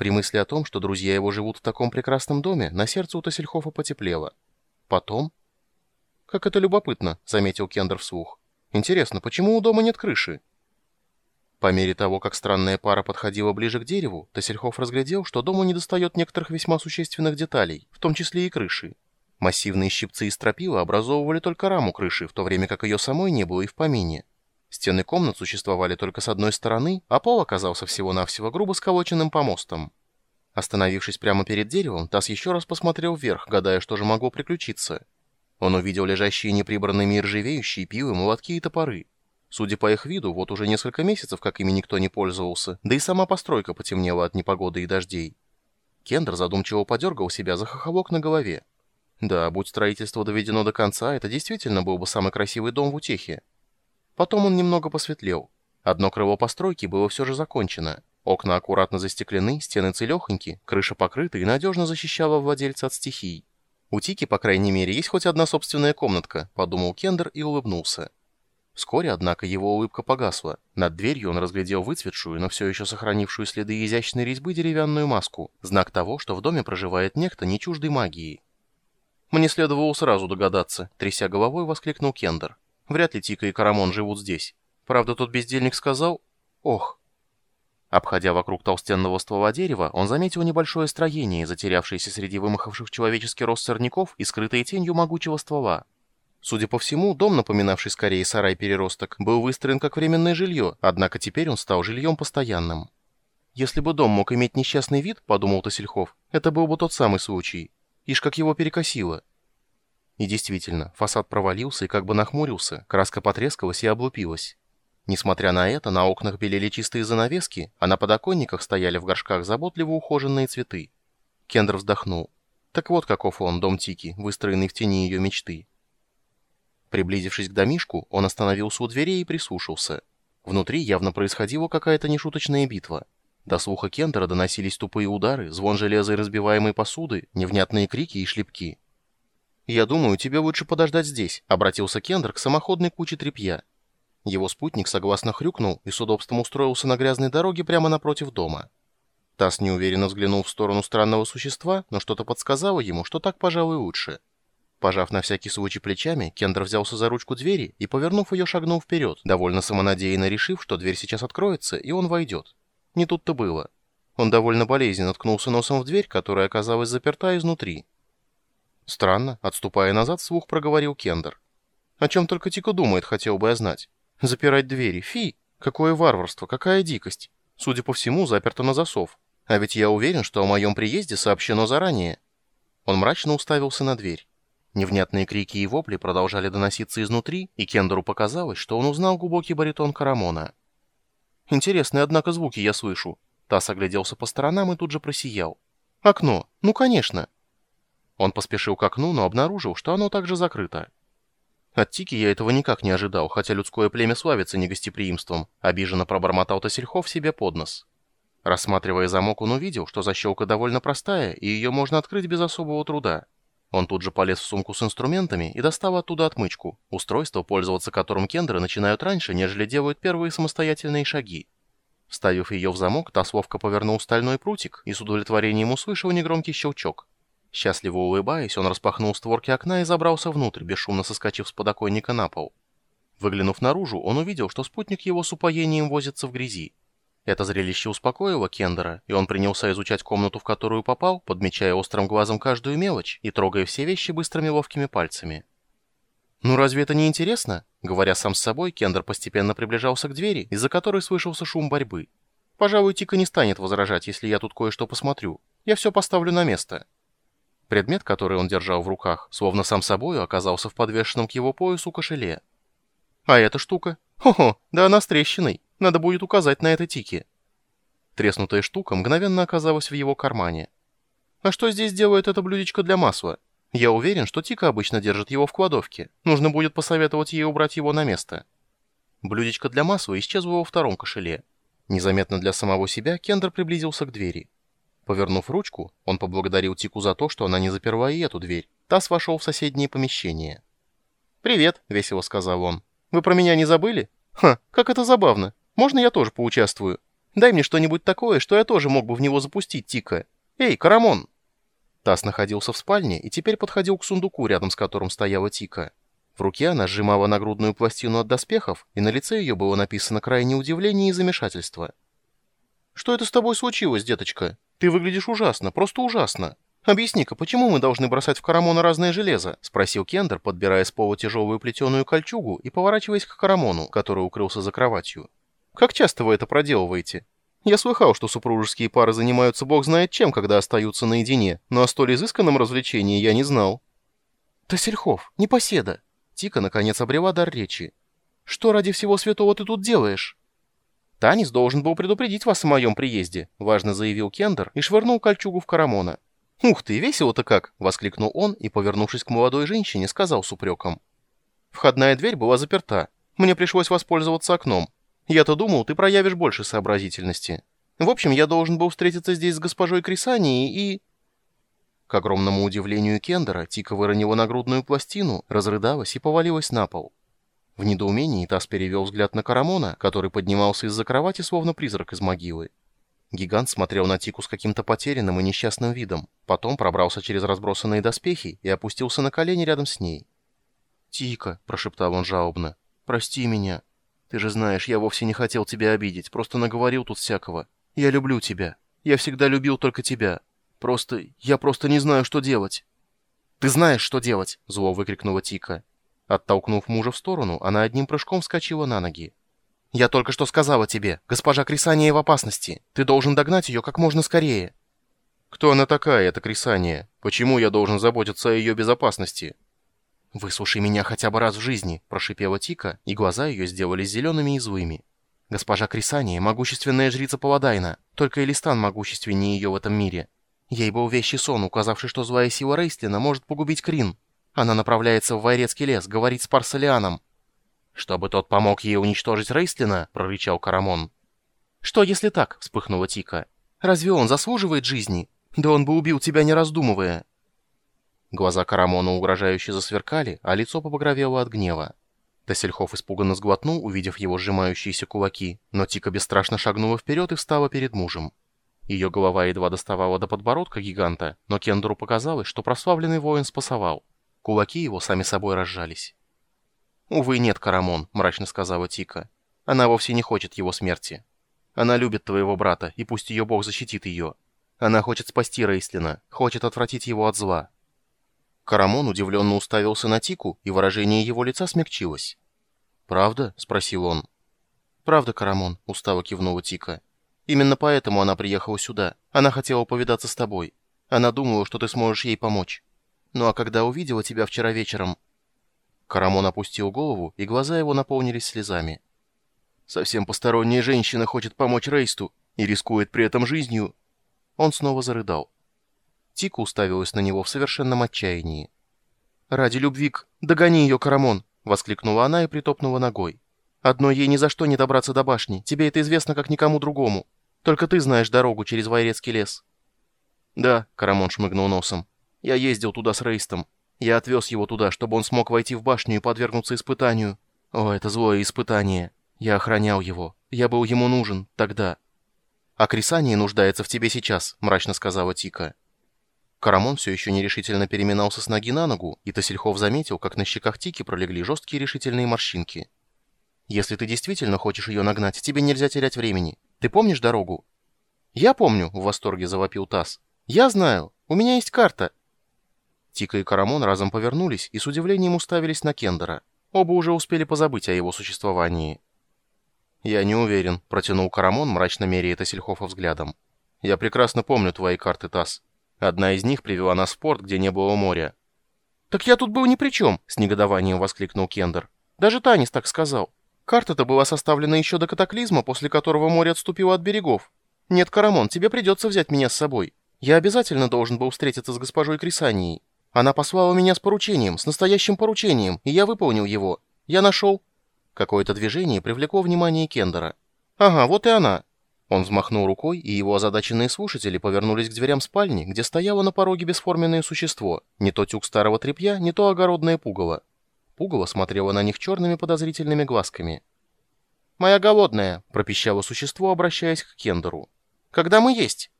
При мысли о том, что друзья его живут в таком прекрасном доме, на сердце у Тассельхофа потеплело. Потом... «Как это любопытно», — заметил Кендер вслух. «Интересно, почему у дома нет крыши?» По мере того, как странная пара подходила ближе к дереву, Тассельхоф разглядел, что дому недостает некоторых весьма существенных деталей, в том числе и крыши. Массивные щипцы и стропила образовывали только раму крыши, в то время как ее самой не было и в помине. Стены комнат существовали только с одной стороны, а пол оказался всего-навсего грубо сколоченным помостом. Остановившись прямо перед деревом, Тасс еще раз посмотрел вверх, гадая, что же могло приключиться. Он увидел лежащие неприбранными ржавеющие пилы, молотки и топоры. Судя по их виду, вот уже несколько месяцев, как ими никто не пользовался, да и сама постройка потемнела от непогоды и дождей. Кендер задумчиво подергал себя за хохолок на голове. Да, будь строительство доведено до конца, это действительно был бы самый красивый дом в Утехе. Потом он немного посветлел. Одно крыло постройки было все же закончено. Окна аккуратно застеклены, стены целехоньки, крыша покрыта и надежно защищала владельца от стихий. У Тики, по крайней мере, есть хоть одна собственная комнатка, подумал Кендер и улыбнулся. Вскоре, однако, его улыбка погасла. Над дверью он разглядел выцветшую, но все еще сохранившую следы изящной резьбы деревянную маску, знак того, что в доме проживает некто не чуждой магии. «Мне следовало сразу догадаться», — тряся головой, воскликнул Кендер. Вряд ли Тика и Карамон живут здесь. Правда, тот бездельник сказал... Ох. Обходя вокруг толстенного ствола дерева, он заметил небольшое строение, затерявшееся среди вымахавших человеческий рост сорняков и скрытое тенью могучего ствола. Судя по всему, дом, напоминавший скорее сарай-переросток, был выстроен как временное жилье, однако теперь он стал жильем постоянным. «Если бы дом мог иметь несчастный вид, — подумал Тосельхов, — это был бы тот самый случай. Ишь, как его перекосило. И действительно, фасад провалился и как бы нахмурился, краска потрескалась и облупилась. Несмотря на это, на окнах белели чистые занавески, а на подоконниках стояли в горшках заботливо ухоженные цветы. Кендер вздохнул. Так вот каков он, дом Тики, выстроенный в тени ее мечты. Приблизившись к домишку, он остановился у дверей и прислушался. Внутри явно происходила какая-то нешуточная битва. До слуха Кендера доносились тупые удары, звон железа и разбиваемой посуды, невнятные крики и шлепки. «Я думаю, тебе лучше подождать здесь», — обратился Кендер к самоходной куче тряпья. Его спутник согласно хрюкнул и с удобством устроился на грязной дороге прямо напротив дома. Тасс неуверенно взглянул в сторону странного существа, но что-то подсказало ему, что так, пожалуй, лучше. Пожав на всякий случай плечами, Кендер взялся за ручку двери и, повернув ее, шагнул вперед, довольно самонадеянно решив, что дверь сейчас откроется, и он войдет. Не тут-то было. Он довольно болезненно ткнулся носом в дверь, которая оказалась заперта изнутри. Странно, отступая назад, слух проговорил Кендер. О чем только Тико думает, хотел бы я знать. Запирать двери, фи! Какое варварство, какая дикость! Судя по всему, заперто на засов. А ведь я уверен, что о моем приезде сообщено заранее. Он мрачно уставился на дверь. Невнятные крики и вопли продолжали доноситься изнутри, и Кендеру показалось, что он узнал глубокий баритон Карамона. «Интересные, однако, звуки я слышу». Тасс огляделся по сторонам и тут же просиял. «Окно! Ну, конечно!» Он поспешил к окну, но обнаружил, что оно также закрыто. От Тики я этого никак не ожидал, хотя людское племя славится негостеприимством, обиженно пробормотал Тосельхов себе под нос. Рассматривая замок, он увидел, что защелка довольно простая, и ее можно открыть без особого труда. Он тут же полез в сумку с инструментами и достал оттуда отмычку, устройство, пользоваться которым кендеры начинают раньше, нежели делают первые самостоятельные шаги. Вставив ее в замок, Тас повернул стальной прутик и с удовлетворением услышал негромкий щелчок. Счастливо улыбаясь, он распахнул створки окна и забрался внутрь, бесшумно соскочив с подоконника на пол. Выглянув наружу, он увидел, что спутник его с упоением возится в грязи. Это зрелище успокоило Кендера, и он принялся изучать комнату, в которую попал, подмечая острым глазом каждую мелочь и трогая все вещи быстрыми ловкими пальцами. «Ну разве это не интересно?» Говоря сам с собой, Кендер постепенно приближался к двери, из-за которой слышался шум борьбы. «Пожалуй, Тика не станет возражать, если я тут кое-что посмотрю. Я все поставлю на место». Предмет, который он держал в руках, словно сам собою оказался в подвешенном к его поясу кошеле. «А эта штука? Хо-хо, да она с трещиной. Надо будет указать на это тики». Треснутая штука мгновенно оказалась в его кармане. «А что здесь делает это блюдечко для масла? Я уверен, что Тика обычно держит его в кладовке. Нужно будет посоветовать ей убрать его на место». Блюдечко для масла исчезло во втором кошеле. Незаметно для самого себя Кендер приблизился к двери. Повернув ручку, он поблагодарил Тику за то, что она не заперла и эту дверь. Тасс вошел в соседнее помещение. «Привет», — весело сказал он. «Вы про меня не забыли? Ха, как это забавно. Можно я тоже поучаствую? Дай мне что-нибудь такое, что я тоже мог бы в него запустить, Тика. Эй, Карамон!» Тасс находился в спальне и теперь подходил к сундуку, рядом с которым стояла Тика. В руке она сжимала нагрудную пластину от доспехов, и на лице ее было написано крайнее удивление и замешательство. «Что это с тобой случилось, деточка? Ты выглядишь ужасно, просто ужасно. Объясни-ка, почему мы должны бросать в Карамона разное железо?» — спросил Кендер, подбирая с пола тяжелую плетеную кольчугу и поворачиваясь к Карамону, который укрылся за кроватью. «Как часто вы это проделываете?» Я слыхал, что супружеские пары занимаются бог знает чем, когда остаются наедине, но о столь изысканном развлечении я не знал. Тассельхов, непоседа. Тика, наконец, обрела дар речи. Что ради всего святого ты тут делаешь? Танис должен был предупредить вас о моем приезде, важно заявил Кендер и швырнул кольчугу в Карамона. «Ух ты, весело-то как!» — воскликнул он и, повернувшись к молодой женщине, сказал с упреком. «Входная дверь была заперта. Мне пришлось воспользоваться окном. Я-то думал, ты проявишь больше сообразительности. В общем, я должен был встретиться здесь с госпожой Крисанией и...» К огромному удивлению Кендера, Тика выронила нагрудную пластину, разрыдалась и повалилась на пол. В недоумении Тасс перевел взгляд на Карамона, который поднимался из-за кровати, словно призрак из могилы. Гигант смотрел на Тику с каким-то потерянным и несчастным видом, потом пробрался через разбросанные доспехи и опустился на колени рядом с ней. «Тика», — прошептал он жалобно, — «прости меня. Ты же знаешь, я вовсе не хотел тебя обидеть, просто наговорил тут всякого. Я люблю тебя. Я всегда любил только тебя. Просто... я просто не знаю, что делать». «Ты знаешь, что делать!» — зло выкрикнула Тика. Оттолкнув мужа в сторону, она одним прыжком вскочила на ноги. «Я только что сказала тебе, госпожа Крисания в опасности. Ты должен догнать ее как можно скорее». «Кто она такая, эта Крисания? Почему я должен заботиться о ее безопасности?» «Выслушай меня хотя бы раз в жизни», — прошипела Тика, и глаза ее сделались зелеными и злыми. «Госпожа Крисания — могущественная жрица Паладайна, только Элистан могущественнее ее в этом мире. Ей был вещий сон, указавший, что злая сила Рейстлина может погубить Крин. Она направляется в Вайрецкий лес, говорить с Парсалианом». «Чтобы тот помог ей уничтожить Рейстлина?» — прорычал Карамон. «Что, если так?» — вспыхнула Тика. «Разве он заслуживает жизни? Да он бы убил тебя, не раздумывая». Глаза Карамона угрожающе засверкали, а лицо побагровело от гнева. Тассельхоф испуганно сглотнул, увидев его сжимающиеся кулаки, но Тика бесстрашно шагнула вперед и встала перед мужем. Ее голова едва доставала до подбородка гиганта, но Кендеру показалось, что прославленный воин спасовал. Кулаки его сами собой разжались. «Увы, нет, Карамон», — мрачно сказала Тика. «Она вовсе не хочет его смерти. Она любит твоего брата, и пусть ее бог защитит ее. Она хочет спасти Рейслина, хочет отвратить его от зла. Карамон удивленно уставился на Тику, и выражение его лица смягчилось. «Правда?» — спросил он. «Правда, Карамон», — устало кивнула Тика. «Именно поэтому она приехала сюда. Она хотела повидаться с тобой. Она думала, что ты сможешь ей помочь. Ну а когда увидела тебя вчера вечером...» Карамон опустил голову, и глаза его наполнились слезами. «Совсем посторонняя женщина хочет помочь Рейсту и рискует при этом жизнью». Он снова зарыдал. Тика уставилась на него в совершенном отчаянии. «Ради любви к... Догони ее, Карамон!» — воскликнула она и притопнула ногой. «Одной ей ни за что не добраться до башни. Тебе это известно, как никому другому. Только ты знаешь дорогу через Вайрецкий лес». «Да», — Карамон шмыгнул носом. «Я ездил туда с Рейстом. Я отвез его туда, чтобы он смог войти в башню и подвергнуться испытанию. О, это злое испытание. Я охранял его. Я был ему нужен тогда». «А Крисания нуждается в тебе сейчас», — мрачно сказала Тика. Карамон все еще нерешительно переминался с ноги на ногу, и Тасельхов заметил, как на щеках Тики пролегли жесткие решительные морщинки. «Если ты действительно хочешь ее нагнать, тебе нельзя терять времени. Ты помнишь дорогу?» «Я помню», — в восторге завопил Тасс. «Я знаю. У меня есть карта». Тика и Карамон разом повернулись и с удивлением уставились на Кендера. Оба уже успели позабыть о его существовании. «Я не уверен», — протянул Карамон, мрачно меряя Тасельхофа взглядом. «Я прекрасно помню твои карты, Тасс. Одна из них привела нас в порт, где не было моря. «Так я тут был ни при чем!» — с негодованием воскликнул Кендер. «Даже Танис так сказал. Карта-то была составлена еще до катаклизма, после которого море отступило от берегов. Нет, Карамон, тебе придется взять меня с собой. Я обязательно должен был встретиться с госпожой Крисанией. Она послала меня с поручением, с настоящим поручением, и я выполнил его. Я нашел...» Какое-то движение привлекло внимание Кендера. «Ага, вот и она. Он взмахнул рукой, и его озадаченные слушатели повернулись к дверям спальни, где стояло на пороге бесформенное существо, не то тюк старого тряпья, не то огородное пугало. Пугало смотрело на них черными подозрительными глазками. «Моя голодная», — пропищало существо, обращаясь к Кендеру. «Когда мы есть?»